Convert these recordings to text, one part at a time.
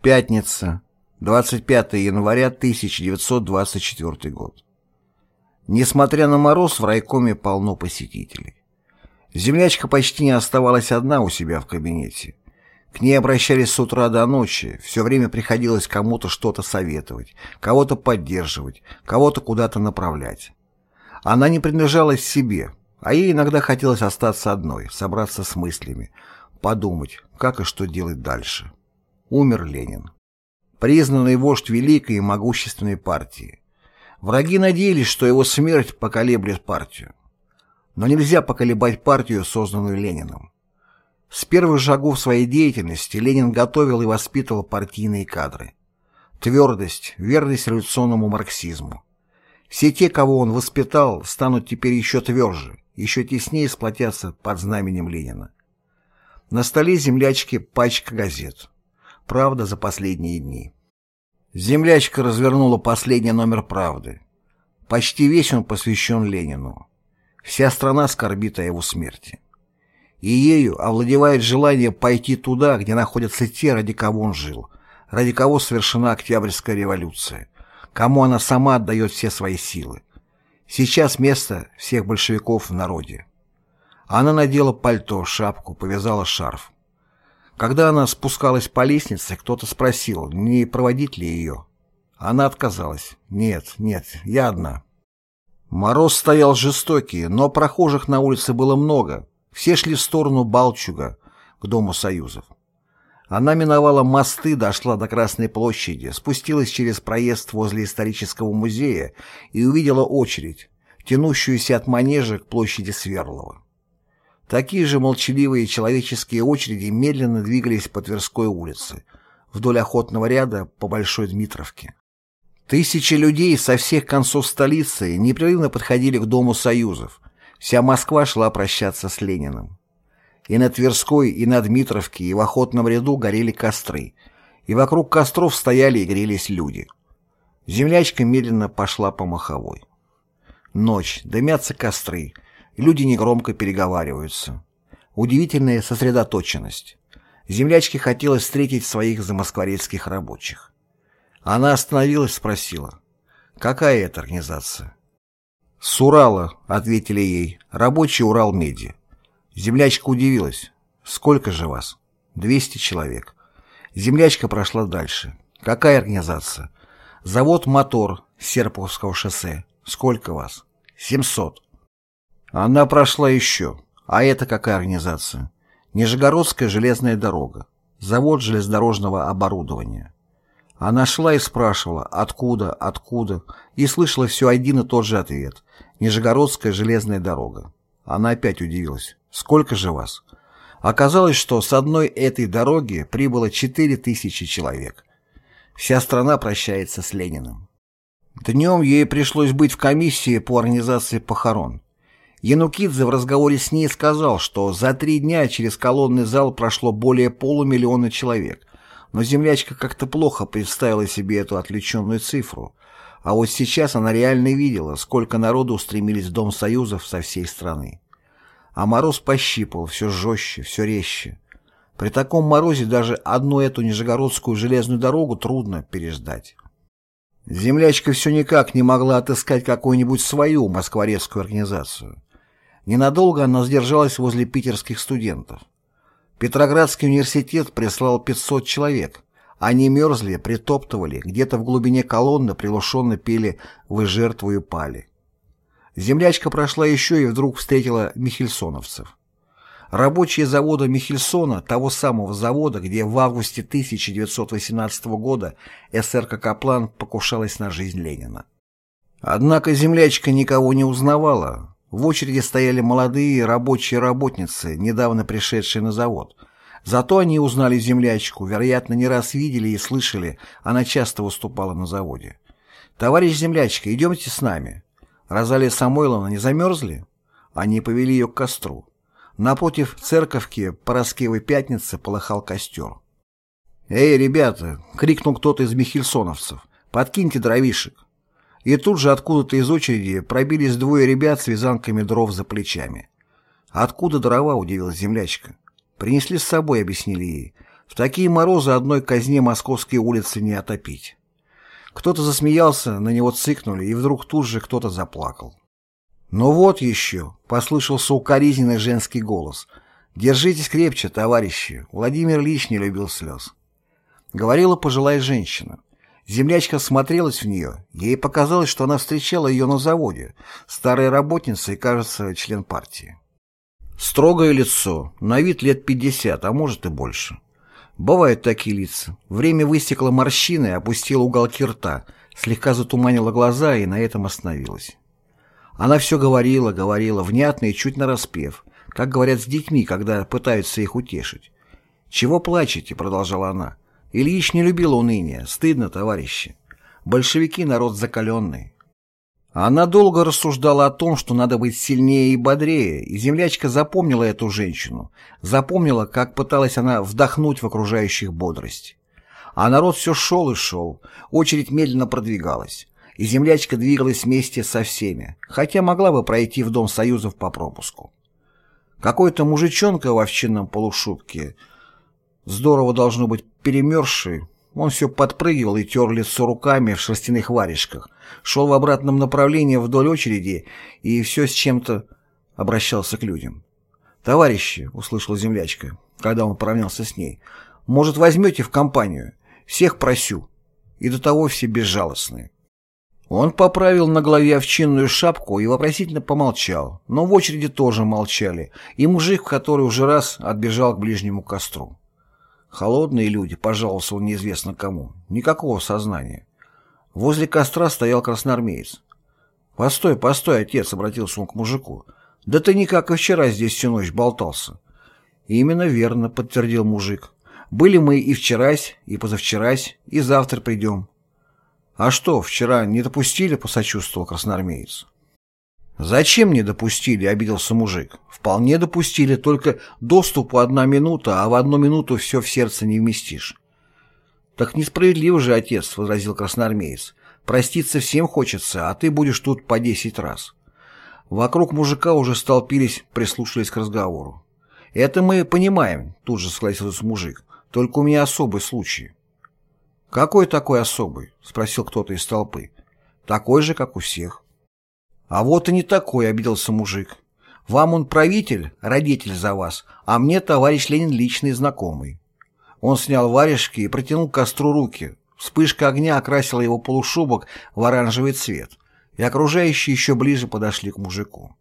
Пятница, 25 января 1924 год. Несмотря на мороз, в райкоме полно посетителей. Землячка почти не оставалась одна у себя в кабинете. К ней обращались с утра до ночи, все время приходилось кому-то что-то советовать, кого-то поддерживать, кого-то куда-то направлять. Она не принадлежалась себе, а ей иногда хотелось остаться одной, собраться с мыслями, подумать, как и что делать дальше. Умер Ленин. Признанный вождь великой и могущественной партии. Враги надеялись, что его смерть поколеблет партию. Но нельзя поколебать партию, созданную Лениным. С первых шагов своей деятельности Ленин готовил и воспитывал партийные кадры. Твердость, верность революционному марксизму. Все те, кого он воспитал, станут теперь еще тверже, еще теснее сплотятся под знаменем Ленина. На столе землячки пачка газет. Правда за последние дни. Землячка развернула последний номер «Правды». Почти весь он посвящен Ленину. Вся страна скорбит о его смерти. И ею овладевает желание пойти туда, где находятся те, ради кого он жил, ради кого совершена Октябрьская революция, кому она сама отдает все свои силы. Сейчас место всех большевиков в народе. Она надела пальто, шапку, повязала шарф. Когда она спускалась по лестнице, кто-то спросил, не проводить ли ее. Она отказалась. «Нет, нет, я одна». Мороз стоял жестокий, но прохожих на улице было много. Все шли в сторону Балчуга, к Дому Союзов. Она миновала мосты, дошла до Красной площади, спустилась через проезд возле исторического музея и увидела очередь, тянущуюся от манежа к площади Сверлова. Такие же молчаливые человеческие очереди медленно двигались по Тверской улице, вдоль охотного ряда по Большой Дмитровке. Тысячи людей со всех концов столицы непрерывно подходили к Дому Союзов. Вся Москва шла прощаться с Лениным. И на Тверской, и на Дмитровке, и в охотном ряду горели костры, и вокруг костров стояли и грелись люди. Землячка медленно пошла по маховой. Ночь, дымятся костры, Люди негромко переговариваются. Удивительная сосредоточенность. Землячке хотелось встретить своих замоскворецких рабочих. Она остановилась, спросила. «Какая это организация?» «С Урала», — ответили ей, — «рабочий Урал-Меди». Землячка удивилась. «Сколько же вас?» «Двести человек». Землячка прошла дальше. «Какая организация?» «Завод «Мотор» Серпуховского шоссе». «Сколько вас?» «Семьсот». Она прошла еще. А это какая организация? Нижегородская железная дорога. Завод железнодорожного оборудования. Она шла и спрашивала, откуда, откуда, и слышала все один и тот же ответ. Нижегородская железная дорога. Она опять удивилась. Сколько же вас? Оказалось, что с одной этой дороги прибыло четыре тысячи человек. Вся страна прощается с Лениным. Днем ей пришлось быть в комиссии по организации похорон. Янукидзе в разговоре с ней сказал, что за три дня через колонный зал прошло более полумиллиона человек, но землячка как-то плохо представила себе эту отвлеченную цифру. А вот сейчас она реально видела, сколько народу устремились в Дом Союзов со всей страны. А мороз пощипал все жестче, все резче. При таком морозе даже одну эту Нижегородскую железную дорогу трудно переждать. Землячка все никак не могла отыскать какую-нибудь свою москворецкую организацию. Ненадолго она сдержалась возле питерских студентов. Петроградский университет прислал 500 человек. Они мерзли, притоптывали, где-то в глубине колонны приглушенно пели «Вы жертву и пали». Землячка прошла еще и вдруг встретила михельсоновцев. Рабочие завода Михельсона, того самого завода, где в августе 1918 года СРК «Каплан» покушалась на жизнь Ленина. Однако землячка никого не узнавала, в очереди стояли молодые рабочие работницы, недавно пришедшие на завод. Зато они узнали землячку, вероятно, не раз видели и слышали, она часто выступала на заводе. «Товарищ землячка, идемте с нами». Розалия Самойловна не замерзли? Они повели ее к костру. Напротив церковки Пороскевой пятницы полыхал костер. «Эй, ребята!» — крикнул кто-то из михельсоновцев. «Подкиньте дровишек!» И тут же откуда-то из очереди пробились двое ребят с вязанками дров за плечами. «Откуда дрова?» — удивилась землячка. «Принесли с собой», — объяснили ей. В такие морозы одной казне московские улицы не отопить. Кто-то засмеялся, на него цыкнули, и вдруг тут же кто-то заплакал. «Ну вот еще!» — послышался укоризненный женский голос. «Держитесь крепче, товарищи!» Владимир Ильич не любил слез. Говорила пожилая женщина. Землячка смотрелась в нее. Ей показалось, что она встречала ее на заводе. Старая работница и, кажется, член партии. Строгое лицо, на вид лет пятьдесят, а может и больше. Бывают такие лица. Время выстекло морщины, опустило уголки рта, слегка затуманило глаза и на этом остановилась. Она все говорила, говорила, внятно и чуть нараспев, как говорят с детьми, когда пытаются их утешить. «Чего плачете?» — продолжала она. «Ильич не любил уныния. Стыдно, товарищи. Большевики — народ закаленный. Она долго рассуждала о том, что надо быть сильнее и бодрее, и землячка запомнила эту женщину, запомнила, как пыталась она вдохнуть в окружающих бодрость. А народ все шел и шел, очередь медленно продвигалась, и землячка двигалась вместе со всеми, хотя могла бы пройти в Дом Союзов по пропуску. Какой-то мужичонка в овчинном полушубке, здорово должно быть перемерзший, он все подпрыгивал и тер лицо руками в шерстяных варежках, шел в обратном направлении вдоль очереди и все с чем-то обращался к людям. «Товарищи», — услышала землячка, когда он поравнялся с ней, — «может, возьмете в компанию? Всех просю». И до того все безжалостные. Он поправил на голове овчинную шапку и вопросительно помолчал, но в очереди тоже молчали, и мужик, который уже раз отбежал к ближнему костру. Холодные люди, пожаловался он неизвестно кому. Никакого сознания. Возле костра стоял красноармеец. «Постой, постой, отец», — обратился он к мужику. «Да ты никак и вчера здесь всю ночь болтался». «Именно верно», — подтвердил мужик. «Были мы и вчерась, и позавчерась, и завтра придем». «А что, вчера не допустили?» — посочувствовал красноармеец. «Зачем не допустили?» — обиделся мужик. «Вполне допустили, только доступу одна минута, а в одну минуту все в сердце не вместишь». «Так несправедливо же, отец», — возразил красноармеец. «Проститься всем хочется, а ты будешь тут по десять раз». Вокруг мужика уже столпились, прислушались к разговору. «Это мы понимаем», — тут же согласился мужик. «Только у меня особый случай». «Какой такой особый?» — спросил кто-то из толпы. «Такой же, как у всех». «А вот и не такой», — обиделся мужик. «Вам он правитель, родитель за вас, а мне товарищ Ленин личный знакомый». Он снял варежки и протянул к костру руки. Вспышка огня окрасила его полушубок в оранжевый цвет, и окружающие еще ближе подошли к мужику.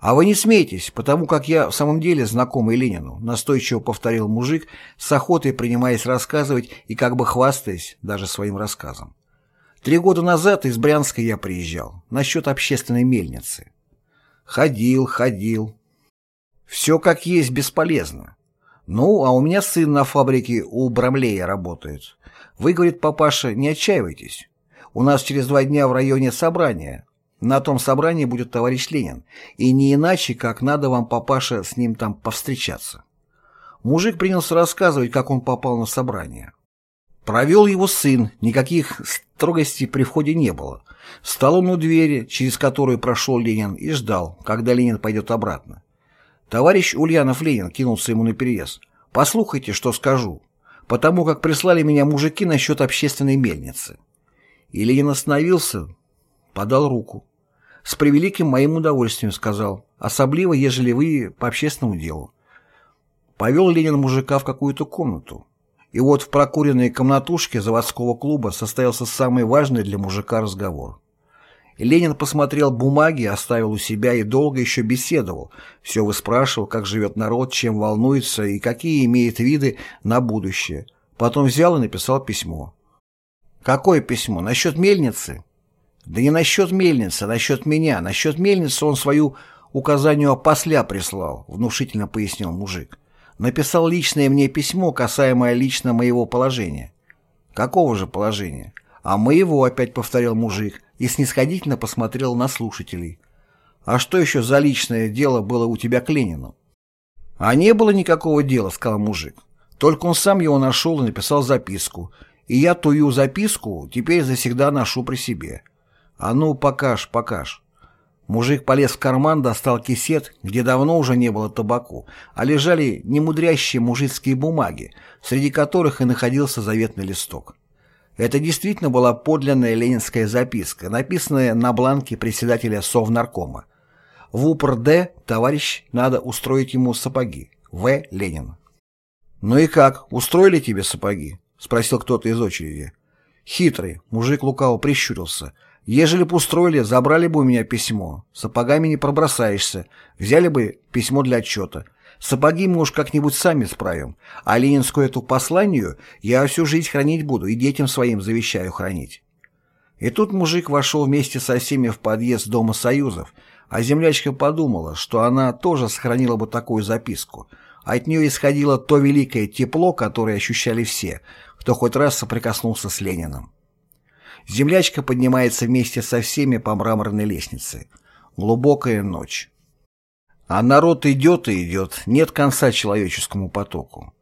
«А вы не смейтесь, потому как я в самом деле знакомый Ленину», настойчиво повторил мужик, с охотой принимаясь рассказывать и как бы хвастаясь даже своим рассказом. Три года назад из Брянска я приезжал, насчет общественной мельницы. Ходил, ходил. Все как есть бесполезно. Ну, а у меня сын на фабрике у Брамлея работает. Вы, говорит папаша, не отчаивайтесь. У нас через два дня в районе собрание. На том собрании будет товарищ Ленин. И не иначе, как надо вам, папаша, с ним там повстречаться. Мужик принялся рассказывать, как он попал на собрание. Провел его сын, никаких строгостей при входе не было. Стал он у двери, через которую прошел Ленин, и ждал, когда Ленин пойдет обратно. Товарищ Ульянов Ленин кинулся ему на переезд. «Послухайте, что скажу, потому как прислали меня мужики насчет общественной мельницы». И Ленин остановился, подал руку. «С превеликим моим удовольствием», — сказал, «особливо, ежели вы по общественному делу». Повел Ленин мужика в какую-то комнату. И вот в прокуренной комнатушке заводского клуба состоялся самый важный для мужика разговор. Ленин посмотрел бумаги, оставил у себя и долго еще беседовал, все выспрашивал, как живет народ, чем волнуется и какие имеет виды на будущее. Потом взял и написал письмо. «Какое письмо? Насчет мельницы?» «Да не насчет мельницы, а насчет меня. Насчет мельницы он свою указанию опосля прислал», — внушительно пояснил мужик написал личное мне письмо, касаемое лично моего положения. Какого же положения? А моего, опять повторил мужик, и снисходительно посмотрел на слушателей. А что еще за личное дело было у тебя к Ленину? А не было никакого дела, сказал мужик. Только он сам его нашел и написал записку. И я тую записку теперь завсегда ношу при себе. А ну, покаж, покаж. Мужик полез в карман, достал кисет, где давно уже не было табаку, а лежали немудрящие мужицкие бумаги, среди которых и находился заветный листок. Это действительно была подлинная ленинская записка, написанная на бланке председателя Совнаркома. В упор Д, товарищ, надо устроить ему сапоги. В. Ленин. «Ну и как, устроили тебе сапоги?» — спросил кто-то из очереди. Хитрый, мужик лукаво прищурился. «Ежели б устроили, забрали бы у меня письмо. Сапогами не пробросаешься. Взяли бы письмо для отчета. Сапоги мы уж как-нибудь сами справим. А ленинскую эту посланию я всю жизнь хранить буду и детям своим завещаю хранить». И тут мужик вошел вместе со всеми в подъезд Дома Союзов, а землячка подумала, что она тоже сохранила бы такую записку. От нее исходило то великое тепло, которое ощущали все, кто хоть раз соприкоснулся с Лениным. Землячка поднимается вместе со всеми по мраморной лестнице. Глубокая ночь. А народ идет и идет, нет конца человеческому потоку.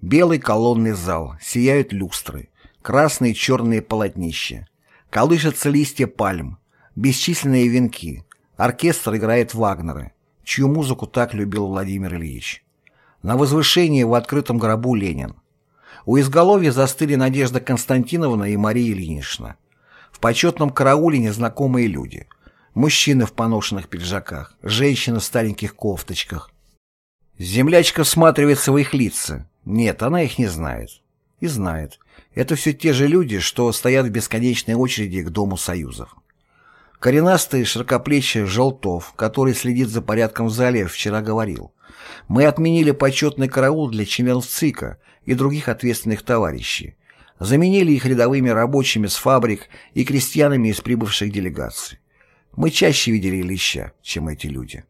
Белый колонный зал, сияют люстры, красные и черные полотнища. Колышутся листья пальм, бесчисленные венки. Оркестр играет Вагнера, чью музыку так любил Владимир Ильич. На возвышении в открытом гробу Ленин. У изголовья застыли Надежда Константиновна и Мария Ильинична. В почетном карауле незнакомые люди. Мужчины в поношенных пиджаках, женщины в стареньких кофточках. Землячка всматривается в их лица. Нет, она их не знает. И знает. Это все те же люди, что стоят в бесконечной очереди к Дому Союзов. Коренастый широкоплечий Желтов, который следит за порядком в зале, вчера говорил. Мы отменили почетный караул для членов ЦИКа и других ответственных товарищей. Заменили их рядовыми рабочими с фабрик и крестьянами из прибывших делегаций. Мы чаще видели Ильича, чем эти люди.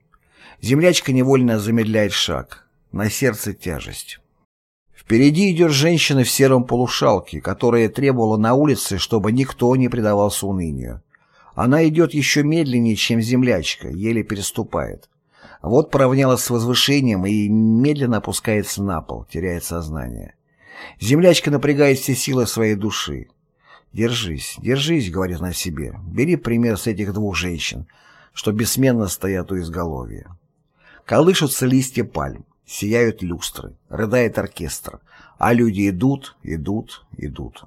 Землячка невольно замедляет шаг. На сердце тяжесть. Впереди идет женщина в сером полушалке, которая требовала на улице, чтобы никто не предавался унынию. Она идет еще медленнее, чем землячка, еле переступает. Вот поравнялась с возвышением и медленно опускается на пол, теряет сознание. Землячка напрягает все силы своей души. «Держись, держись», — говорит она себе, — «бери пример с этих двух женщин, что бессменно стоят у изголовья». Колышутся листья пальм, сияют люстры, рыдает оркестр, а люди идут, идут, идут.